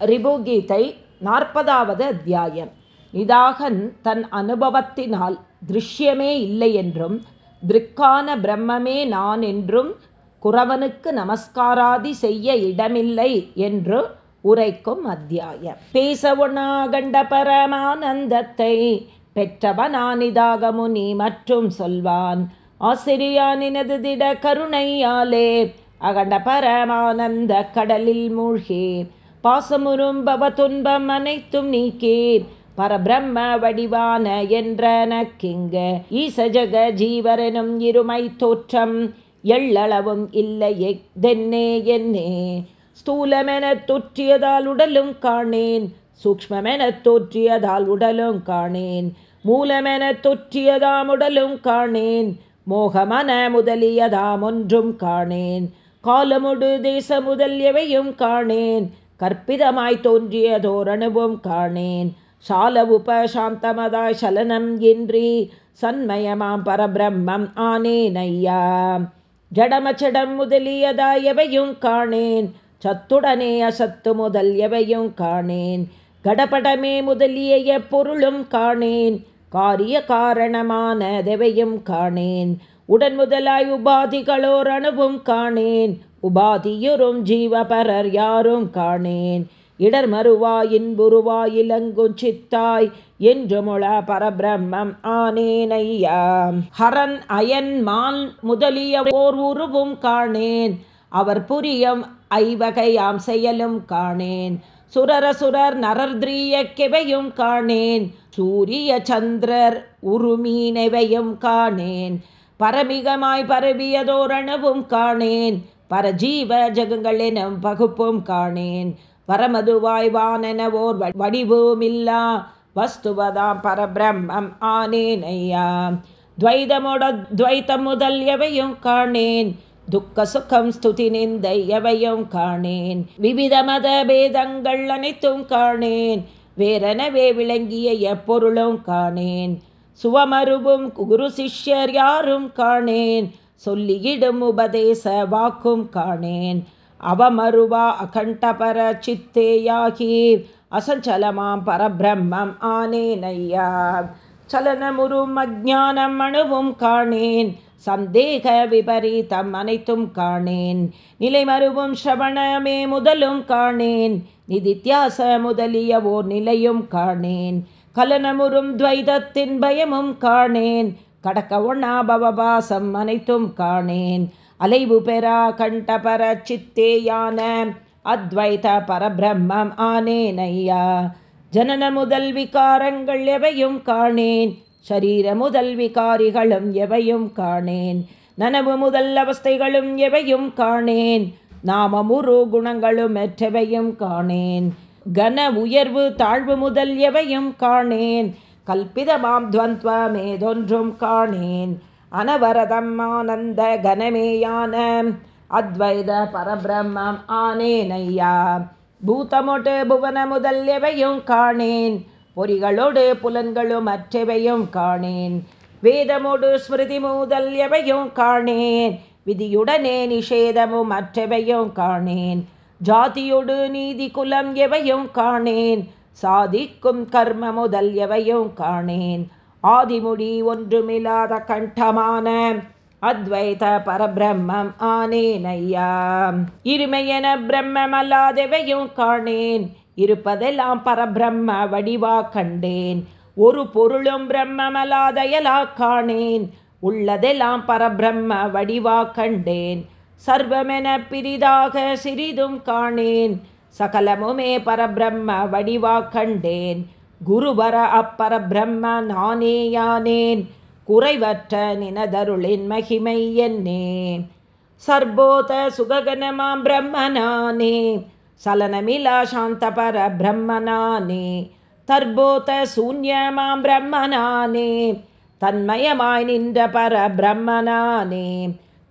ரிபுகீதை நாற்பதாவது அத்தியாயம். நிதாகன் தன் அனுபவத்தினால் திருஷ்யமே இல்லை என்றும் திருக்கான பிரம்மமே நான் என்றும் குறவனுக்கு நமஸ்காராதி செய்ய இடமில்லை என்று உரைக்கும் அத்தியாயம். பேசவுணா கண்ட பரமானந்தத்தை பெற்றவனானிதாக முனி மற்றும் சொல்வான். ஆசிரியானினது திட கருணையாலே அகண்ட பரமானந்த கடலில் மூழ்கே பாசமுறும் பவ துன்பம் அனைத்தும் நீக்கே பரபிரம்ம வடிவான என்றனக்கிங்க. ஈசஜக ஜீவரனும் இருமை தோற்றம் எள்ளளவும் இல்லையே தென்னே என்னே. ஸ்தூலமென தோற்றியதால் உடலும் காணேன். சூக்மமென தோற்றியதால் உடலும் காணேன். மூலமென தொற்றியதாம் உடலும் காணேன். மோகமன முதலியதாம் ஒன்றும் காணேன். காலமுடு தேச முதல் எவையும் காணேன். கற்பிதமாய் தோன்றியதோர் அணுவும் காணேன். சால உபசாந்தமதாய் சலனம் இன்றி சன்மயமாம் பரபிரம்மம் ஆனேன் ஐயா ஜடமச்சடம் முதலியதாய் எவையும் காணேன். சத்துடனே அசத்து முதல் எவையும் காணேன். கடபடமே முதலிய பொருளும் காணேன். காரிய காரணமானதெவையும் காணேன். உடன் முதலாய் உபாதிகளோர் அணுவும் காணேன். உபாதியுறும் ஜீவபரர் யாரும் காணேன். இடர் மறுவாயின் புருவாயிலங்கும் சித்தாய் என்று முழ பரபிரம்மம் ஆனேனையா. ஹரன் அயன் மான் முதலிய ஓர் உருவும் காணேன். அவர் புரியம் ஐவகையாம் செயலும் காணேன். சுரர சுரர் நரர்திரிய கிவையும் காணேன். சூரிய சந்திரர் உருமீனவையும் காணேன். பரமிகமாய் பரவியதோரணவும் காணேன். பரஜீவ ஜகங்களெனும் பகுப்பும் காணேன். வரமதுவாய்வானெனவோர் வடிவுமில்லா. வஸ்துவதாம் பரபிரம்மம் ஆனேனையா துவைதமுட துவைத்தம் முதல் எவையும் காணேன். துக்க சுகம் ஸ்துதி நிந்தை எவையும் காணேன். விவித மத பேதங்கள் அனைத்தும் காணேன். வேறெனவே விளங்கிய எப்பொருளும் காணேன். சுவமருவும் குரு சிஷ்யர் யாரும் காணேன். சொல்லியிடும் உபதேச வாக்கும் காணேன். அவமருவா அகண்டபர சித்தேயாகி. அசஞ்சலமாம் பரபிரம்மம் ஆனேனையா. சலனமுறும் அஜானம் அணுவும் காணேன். சந்தேக விபரீதம் அனைத்தும் காணேன். நிலை மருவும் ஸ்ரவணமே முதலும் காணேன். நிதித்தியாச முதலிய ஓர் நிலையும் காணேன். கலனமுறும் துவைதத்தின் பயமும் காணேன். கடக்க ஒண்ணா பவபாசம் அனைத்தும் காணேன். அலைவு பெறா கண்டபர சித்தேயான அத்வைத பரபிரம்மம் ஆனேனையா ஜனன முதல் விகாரங்கள் எவையும் காணேன். சரீர முதல் விகாரிகளும் எவையும் காணேன். நனவு முதல் அவஸ்தைகளும் எவையும் காணேன். நாமமுரு குணங்களும் மற்றவையும் காணேன். கன உயர்வு தாழ்வு முதல் எவையும் காணேன். கல்பிதமாம் துவந்த்வமேதொன்றும் காணேன். அனவரதம் ஆனந்த கனமேயான அத்வைத பரபிரம்மம் ஆனேனையா பூதமொட்டு புவன முதல் எவையும் காணேன். பொறிகளோடு புலன்களும் அற்றவையும் காணேன். வேதமோடு ஸ்மிருதி முதல் எவையும் காணேன். விதியுடனே நிஷேதமும் அற்றவையும் காணேன். ஜாதியோடு நீதி குலம் எவையும் காணேன். சாதிக்கும் கர்ம முதல் எவையும் காணேன். ஆதிமுடி ஒன்றுமில்லாத கண்டமான அத்வைத பரபிரம்மம் ஆனேனையா இருமையென பிரம்மமல்லாதெவையும் காணேன். இருப்பதெல்லாம் பரபிரம்ம வடிவா கண்டேன். ஒரு பொருளும் பிரம்மமலாதையலா காணேன். உள்ளதெல்லாம் பரபிரம்ம வடிவா கண்டேன். சர்வமென பிரிதாக சிறிதும் காணேன். சகலமுமே பரபிரம்ம வடிவா கண்டேன். குருவர அப்பரபிரம்ம நானே யானேன். குறைவற்ற நினதருளின் மகிமை என்னே சர்போத சுககனமாம் பிரம்மனானே சலனமிலா சாந்த பர பிரம்மனானே தர்போத சூன்யமாம் பிரம்மனானே தன்மயமாய் நின்ற பர பிரம்மனானே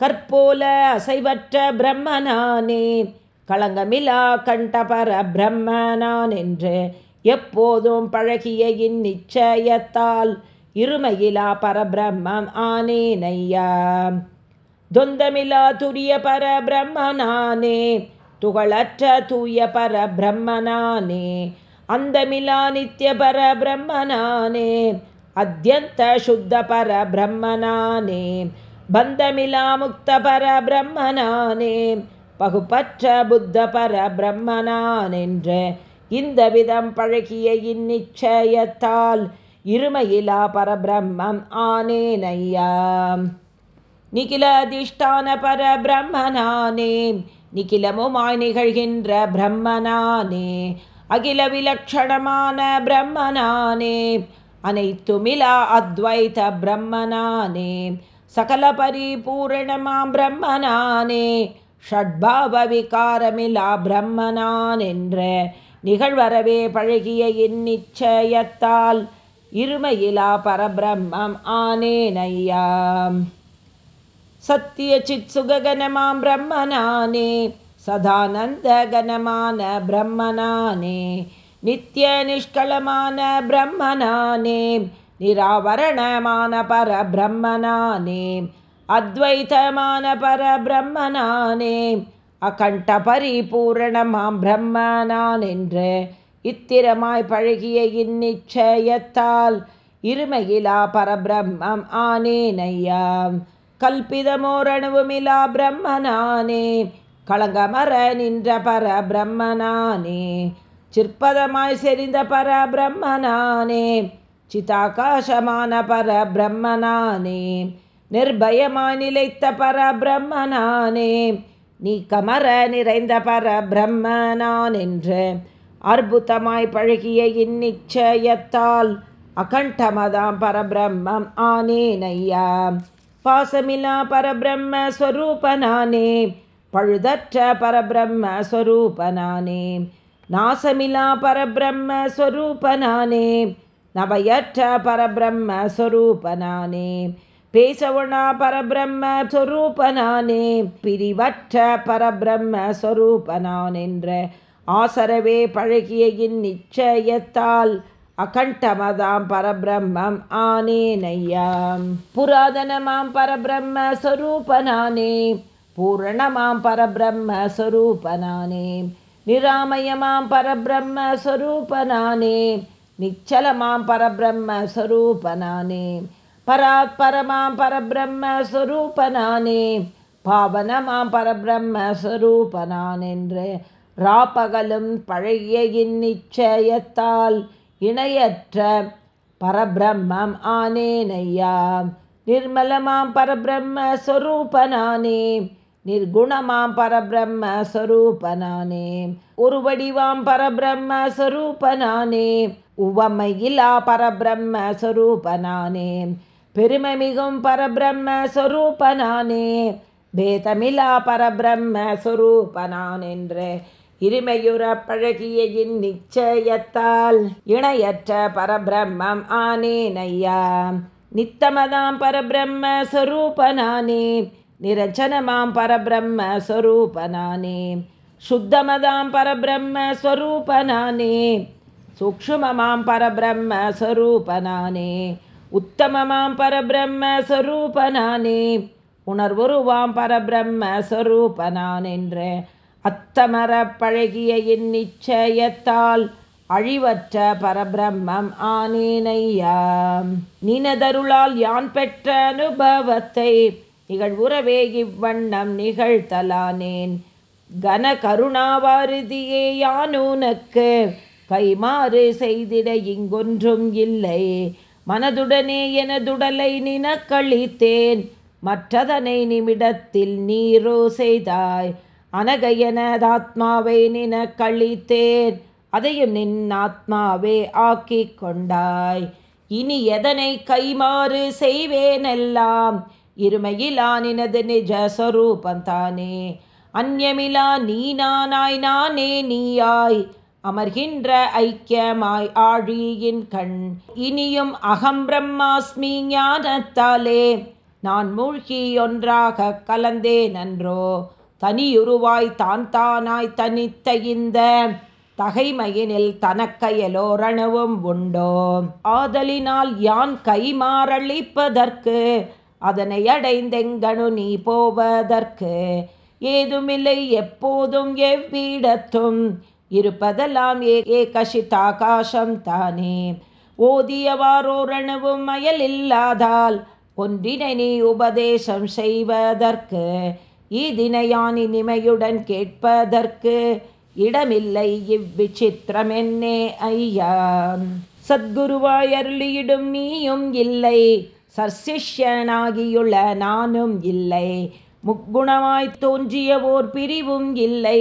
கற்போல அசைவற்ற பிரம்மனானே களங்கமிலா கண்டபர பிரம்மனான் என்று எப்போதும் பழகிய இந்நிச்சயத்தால் இருமையிலா பரபிரம்மம் ஆனேனையா. தொந்தமிலா துரிய பரபிரம்மனானே துகளற்ற தூய பர பிரம்மனானே அந்தமிலா நித்திய பர பிரம்மனானே அத்தியந்த சுத்த பர பிரம்மனானே பந்தமிலா முக்த பர பிரம்மனானே பகுப்பற்ற புத்த பர பிரம்மனான் என்று இந்த விதம் பழகிய இந்நிச்சயத்தால் இருமையிலா பரபிரம்மம் ஆனேனையாம் நிகிலாதிஷ்டான பரபிரம்மனானே நிகிலமுமாய் நிகழ்கின்ற பிரம்மனானே அகில விலட்சணமான பிரம்மனானே அனைத்துமிலா அத்வைத பிரம்மனானே சகல பரிபூரணமாம் பிரம்மனானே ஷட்பாவவிகாரமிலா பிரம்மனான் என்ற நிகழ்வரவே பழகிய இந்நிச்சயத்தால் இருமையிலா பரபிரம்மம் ஆனேனையாம் சத்திய சித் சுககனமாம் பிரம்மனானே சதானந்தகனமான பிரம்மனானே நித்திய நிஷ்கலமான பிரம்மனானே நிராவரணமான பரபிரம்மனானே அத்வைதமான பரபிரம்மனானே அகண்ட பரிபூரணமாம் பிரம்மனான் என்று இத்திரமாய் பழகிய இந்நிச்சயத்தால் இருமையிலா பரபிரம்மம் ஆனேனையா. கல்பிதமோரணுவுமிலா பிரம்மனானே களங்கமர நின்ற பரபிரம்மனானே சிற்பதமாய் செறிந்த பரபிரம்மனானே சிதாகாசமான பரபிரம்மனானே. நிர்பயமாய் நிலைத்த பர நீ கமர நிறைந்த பரபிரம்மனான் என்று அற்புதமாய் பழகிய இந்நிச்சயத்தால் அகண்டமதாம் பரபிரம்மம் ஆனேனையா. பாசமிலா பரபிரம்ம ஸ்வரூபனானே பழுதற்ற பரபிரம்ம ஸ்வரூபனானே நாசமிலா பரபிரம்ம ஸ்வரூபனானே நவையற்ற பரபிரம்ம ஸ்வரூபனானே பேசவனா பரபிரம்ம சொரூபனானே பிரிவற்ற பரபிரம்ம சொரூபனான் என்ற ஆசரவே பழகிய இந்நிச்சயத்தால் அகண்டமதாம் பரபிரம்மம் ஆனேனையாம் புராதனமாம் பரபிரம்ம சொரூபனானே பூரணமாம் பரபிரம்ம சொரூபனானே நிராமயமாம் பரபிரம்ம சொரூபனானே நிச்சலமாம் பரபிரம்ம சொரூபனானே பராத் பரமாம் பரபிரம்ம பாவனமாம் பரபிரம்மஸ்வரூபனான் என்று ராப்பகலும் பழைய இந்நிச்சயத்தால் இணையற்ற பரபிரம்மம் ஆனேனையா. நிர்மலமாம் பரபிரம்மஸ்வரூபனானே நிர்குணமாம் பரபிரம்மஸ்வரூபனானே உருவடிவாம் பரபிரம்மஸ்வரூபனானே வடிவாம் பரபிரம்ம உவமையிலா பரபிரம்ம ஸ்வரூபனானே பெருமை மிகும் பரபிரம்ம ஸ்வரூபனானே பேதமிலா பரபிரம்ம ஸ்வரூபனான் என்று இருமையுற பழகிய இந்நிச்சயத்தால் இணையற்ற பரபிரம்மம் ஆனேனையா. நித்தமதாம் பரபிரம்ம சொரூபனானே. நிரஞ்சனமாம் பரபிரம்ம சொரூபனானே. சுத்தமதாம் பரபிரம்ம ஸ்வரூபனானே சூக்ஷுமமாம் பரபிரம்ம ஸ்வரூபனானே உத்தமமாம் பரபிரம்ம ஸ்வரூபனானே உணர்வுருவாம் பரபிரம்ம ஸ்வரூபனான் என்று அத்தமர பழகிய இந்நிச்சயத்தால் அழிவற்ற பரபிரம்மம் ஆனேனையாம் நினதருளால் யான் பெற்ற அனுபவத்தை நிகழ்வுறவே இவ்வண்ணம் நிகழ்த்தலானேன். கன கருணாவாரிதியே யானுனக்கு கைமாறு செய்திட இங்கொன்றும் இல்லை. மனதுடனே எனதுடலை நினக்களித்தேன். மற்றதனை நிமிடத்தில் நீரோ செய்தாய். அனகையனதாத்மாவை நின கழித்தேன் அதையும் நின் ஆத்மாவே ஆக்கி கொண்டாய். இனி எதனை கைமாறு செய்வேனெல்லாம்? இருமையிலானினது நிஜ சொரூபந்தானே அந்யமிலா நீ நானாய் நானே நீயாய். அமர்கின்ற ஐக்கியமாய் ஆழியின் கண். இனியும் அகம் பிரம்மாஸ்மி ஞானத்தாலே நான் மூழ்கி ஒன்றாக கலந்தேன் நன்றோ தனியுருவாய் தான் தானாய் தனித்த இந்த தகைமையினில் தனக்கையலோரணவும் உண்டோ. ஆதலினால் யான் கைமாறளிப்பதற்கு அதனை அடைந்தெங்கனு நீ போவதற்கு ஏதுமில்லை எப்போதும் எவ்விடத்தும் இருப்பதெல்லாம் ஏகசிதாகாசம் தானே. ஓதியவாரோரணவும் அயலில்லாதால் ஒன்றினை நீ உபதேசம் செய்வதற்கு ஈதினையான் இனிமையுடன் கேட்பதற்கு இடமில்லை இவ்விசித்திரமென்னே ஐயா. சத்குருவாயருளியிடும் நீயும் இல்லை சர்சிஷ்யனாகியுள்ள நானும் இல்லை முக்குணமாய் தோன்றிய ஓர் பிரிவும் இல்லை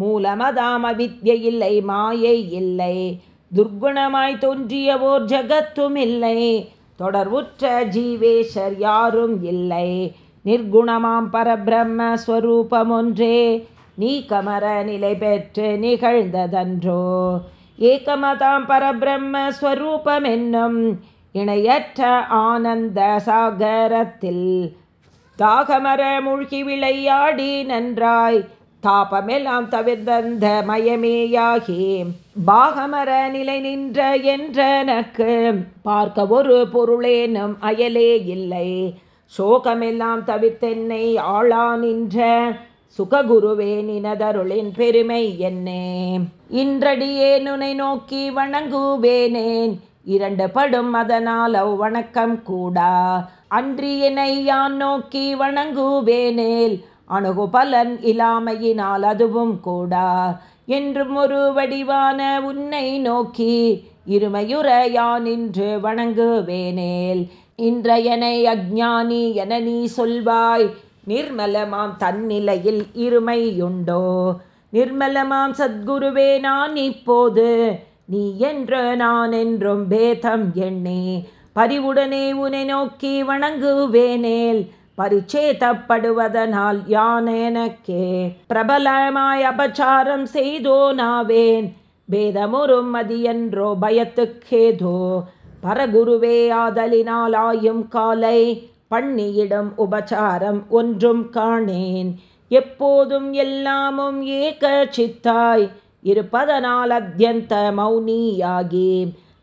மூலமதாம் வித்யை இல்லை மாயை இல்லை. துர்குணமாய் தோன்றிய ஓர் ஜகத்தும் இல்லை தொடர்வுற்ற ஜீவேஷர் யாரும் இல்லை. நிர்குணமாம் பரபிரம்மஸ்வரூபம் ஒன்றே நீ கமர நிலை பெற்று நிகழ்ந்ததன்றோ. ஏகமதாம் பரபிரம்மஸ்வரூபம் என்னும் இணையற்ற ஆனந்த சாகரத்தில் தாகமர மூழ்கி விளையாடி நன்றாய். தாபமெல்லாம் தவிர்ந்த மயமேயாகி பாகமர நிலை நின்ற என்றனக்கு பார்க்க ஒரு பொருளேனும் அயலே இல்லை. சோகமெல்லாம் தவிர்த்தென்னை ஆளா நின்ற சுககுருவே நினதருளின் பெருமை என்னே. இன்றடியே நுனை நோக்கி வணங்குவேனேன் இரண்டு படும் அதனால் அவ் வணக்கம் கூடா அன்றியனை யான் நோக்கி வணங்குவேனேல் அணுகு பலன் இல்லாமையினால் அதுவும் கூடா. என்றும் ஒரு வடிவான உன்னை நோக்கி இருமையுற யான் இன்று வணங்குவேனேல். இன்றையனை அக்ஞானி என நீ சொல்வாய் நிர்மலமாம் தன்னிலையில் இருமையுண்டோ. நிர்மலமாம் சத்குருவே நான் இப்போது நீ என்று நான் என்றும் பேதம் எண்ணே பரிவுடனே உனை நோக்கி வணங்குவேனேல். பரிச்சேதப்படுவதனால் யானேனக்கே பிரபலமாய் அபச்சாரம் செய்தோ நாவேன். பேதமுறும் மதியன்றோ பயத்துக்கேதோ. பரகுருவே ஆதலினால் ஆயும் காலை பண்ணியிடம் உபச்சாரம் ஒன்றும் காணேன். எப்போதும் எல்லாமும் ஏக சித்தாய் இருப்பதனால் அத்தியந்த மௌனியாகி.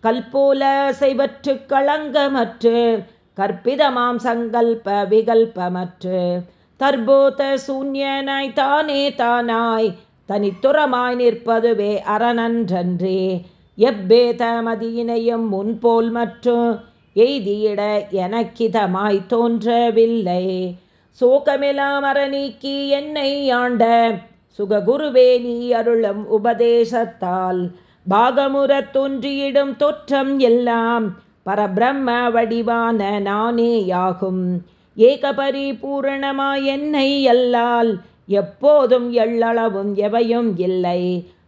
கல்போல செய்வற்று களங்கமற்று கற்பிதமாம் சங்கல்ப விகல்பமற்று. தற்போத சூன்யனாய் தானே தானாய் தனித்துறமாய் நிற்பதுவே அரணன்றன்றே எப்பேதமதியினையும் முன்போல் மற்றும் எய்தியிட எனக்கிதமாய் தோன்றவில்லை. சோகமெல்லாம் நீக்கி என்னை ஆண்ட சுககுருவே நீ அருளும் உபதேசத்தால் பாகமுற தோன்றியிடும் தோற்றம் எல்லாம் பரபிரம்ம வடிவான நானேயாகும். ஏக பரிபூரணமாய் என்னை எல்லால் எப்போதும் எள்ளளவும் எவையும் இல்லை.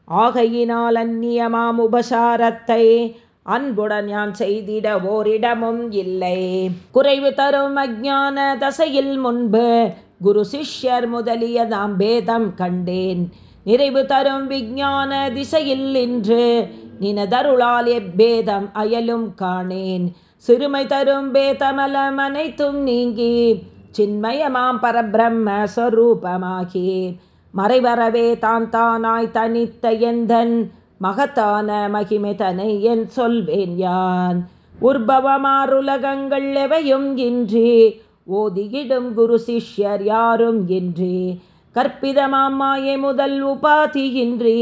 ஆகையினால் அந்நியமாம் உபசாரத்தை அன்புடன் யான் செய்திட ஓரிடமும் இல்லை. குறைவு தரும் அஜான தசையில் முன்பு குரு சிஷ்யர் முதலியதாம் பேதம் கண்டேன். நிறைவு தரும் விஞ்ஞான திசையில் இன்று நினதருளால் எப்பேதம் அயலும் காணேன். சிறுமை தரும் பேதமலம் அனைத்தும் நீங்கி சின்மயமாம் பரபிரம்ம ஸ்வரூபமாகி மறைவரவே தான் தானாய் தனித்த எந்தன் மகத்தான மகிமை தனை என் சொல்வேன் யான். உற்பவமாருலகங்கள் எவையும் இன்றி ஓதியிடும் குரு சிஷ்யர் யாரும் இன்றி. கற்பிதமாம் மாயை முதல் உபாதியின்றி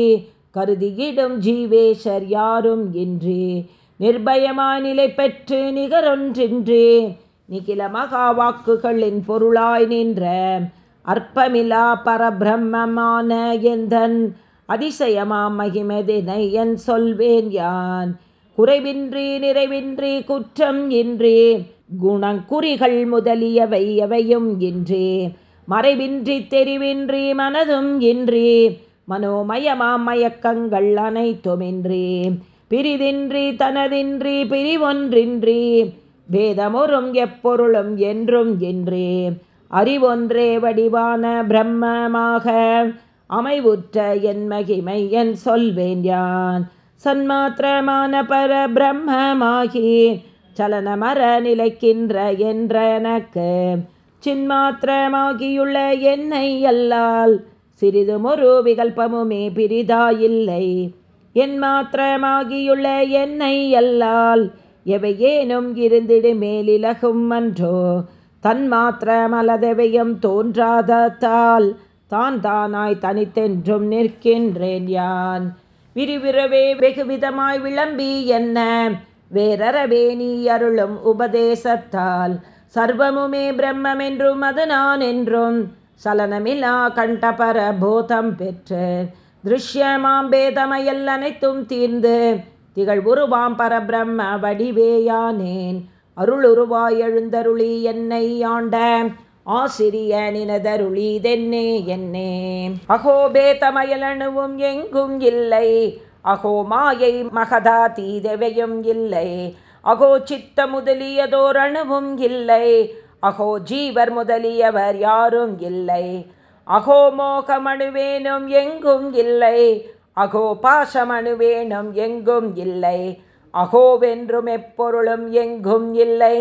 கருதியிடும் ஜீவேஷர் யாரும் இன்றி. நிர்பயமாய் நிலை பெற்று நிகரொன்றின்றி. நிகில மகா வாக்குகளின் பொருளாய் நின்ற அற்பமிலா பரபிரம்மமான எந்தன் அதிசயமா மகிமதினை என் சொல்வேன் யான். குறைவின்றி நிறைவின்றி குற்றம் இன்றி. குணங்குறிகள் முதலியவை எவையும் இன்றி. மறைவின்றி தெரிவின்றி மனதும் இன்றி. மனோமயமாம் மயக்கங்கள் அனைத்துமின்றி பிரிதின்றி தனதின்றி பிரிவொன்றின்றி வேதமொரும் எப்பொருளும் என்றும் இன்றி அறிவொன்றே வடிவான பிரம்மமாக அமைவுற்ற என் மகிமை என் சொல்வேன் யான். சன்மாத்திரமான பர பிரம்மமாகி சலனமர நிலைக்கின்ற என்றனக்கு சின்மாத்திரமாகியுள்ள என்னை அல்லால் சிறிதுமொரு விகல்பமுமே பிரிதாயில்லை. என் மாத்திரமாகியுள்ள என்னை அல்லால் எவையேனும் இருந்திடு மேலிலகும் அன்றோ. தன் மாத்திரமலதவையும் தோன்றாதத்தால் தான் தானாய் தனித்தென்றும் நிற்கின்றேன் யான். விரிவிரவே வெகுவிதமாய் விளம்பி என்ன? வேறறவே நீ அருளும் உபதேசத்தால். சர்வமுமே பிரம்மென்றும் அது நான் என்றும் சலனமிலா கண்டபர போதம் பெற்று திருஷ்யமாம் பேதமையல் அனைத்தும் தீர்ந்து திகழ் உருவாம் பரபிரம்ம வடிவேயானேன். அருளுருவாய் எழுந்தருளி என்னை ஆண்ட ஆசிரிய நினதருளி தென்னே என்னே. அகோ பேதமயலணுவும் எங்கும் இல்லை. அகோ மாயை மகதா தீதவையும் இல்லை. அகோ சித்த முதலியதோர் அணுவும் இல்லை. அகோ ஜீவர் முதலியவர் யாரும் இல்லை. அகோ மோகமணுவேனும் எங்கும் இல்லை. அகோ பாசமணுவேனும் எங்கும் இல்லை. அகோவென்றும் எப்பொருளும் எங்கும் இல்லை.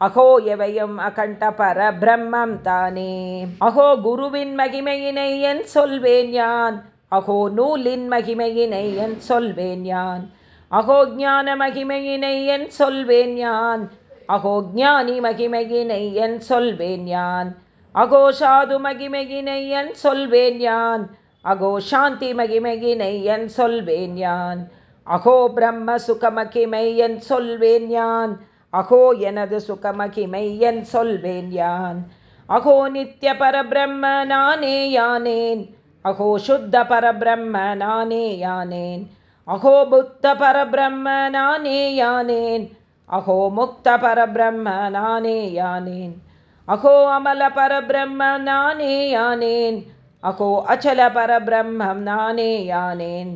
அகோ எவையும் அகண்ட பர பிரம்மம் தானே. அகோ குருவின் மகிமையினை என் சொல்வேன் யான். அகோ நூலின் மகிமையினை என் சொல்வேன் யான். அகோ ஞான மகிமையினை என் சொல்வேன் யான். அகோ ஞானி மகிமையினை என் சொல்வேன் யான் அகோ சாது மகிமையினை என் சொல்வேன் யான் அகோ சாந்தி மகிமையினை என் சொல்வேன் யான் அகோ பிரம்ம சுகமகிமை என் சொல்வேன் யான் அகோ எனது சுகமகிமை என் சொல்வேன் யான் அகோ நித்திய பரபிரம்ம நானே யானேன் அகோ சுத்த பரபிரம்ம நானே யானேன் அகோ புத்த பரபிரம்ம நானே யானேன் அகோ முக்த பரபிரம்ம நானே யானேன். அகோ அமல பரபிரம்ம நானே யானேன். அகோ அச்சல பரபிரம்மம் நானே யானேன்.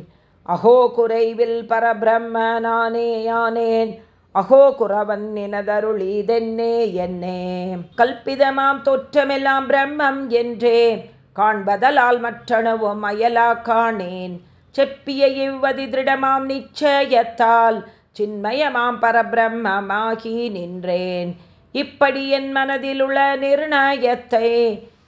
அகோ குறைவில் பரபிரம்ம நானே யானேன். அகோ குறவன் நினதருளீதென்னே என்னே. கல்பிதமாம் தோற்றமெல்லாம் பிரம்மம் என்றே. காண்பதலால் மற்றணுவும் அயலா காணேன். செப்பிய இவ்வதி திருடமாம் நிச்சயத்தால். சின்மயமாம் பரபிரம்மமாகி நின்றேன். இப்படி என் மனதில் உள்ள நிர்ணயத்தை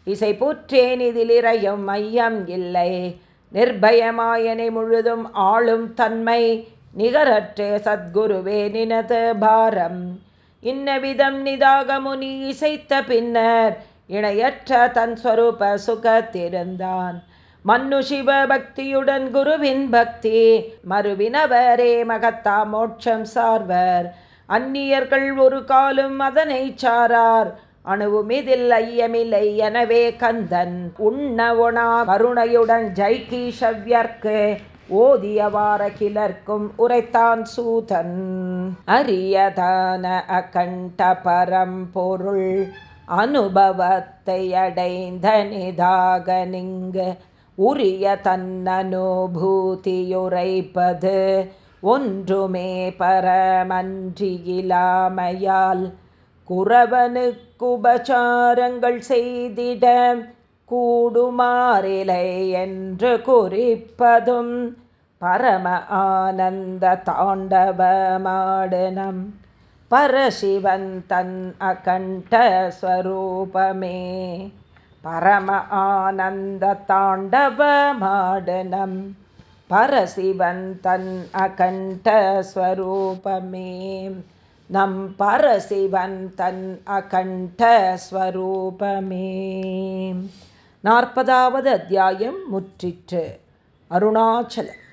இசை பூற்றேன் இதில் இறையும் மையம் இல்லை. நிர்பயமாயனை முழுதும் ஆளும் தன்மை நிகரற்று சத்குருவே நினது பாரம். இன்னவிதம் நிதாகமுனி இசைத்த பின்னர் இணையற்ற தன் ஸ்வரூப சுகத்திருந்தான். மன்னு சிவ பக்தியுடன் குருவின் பக்தி மறுவினவரே மகத்தா மோட்சம் சார்வர். அந்நியர்கள் ஒரு காலும் அதனை சாரார். அணுவும் இதில் ஐயமில்லை எனவே கந்தன் உண்ண ஒணா கருணையுடன் ஜைகீஷவ்யர்க்கு ஓதியவார கிளர்க்கும் உரைத்தான் சூதன். அரியதான அகண்ட பரம்பொருள் அனுபவத்தை அடைந்த நிதாக நிங்கு உரிய தன்னனுபூதியுரைப்பது ஒன்றுமே பரமன்றியிலாமையால். குறவனுக்குபசாரங்கள் செய்திட கூடுமாறிலை என்று குறிப்பதும் பரம ஆனந்த தாண்டவமாடனம். பரசிவன் தன் அகண்ட ஸ்வரூபமே. பரம ஆனந்த தாண்டவமாடனம் பரசிவன் தன் அகண்டஸ்வரூபமே நம் பரசிவன் தன் அகண்டஸ்வரூபமே நாற்பதாவது அத்தியாயம் முற்றிற்று. அருணாச்சலம்.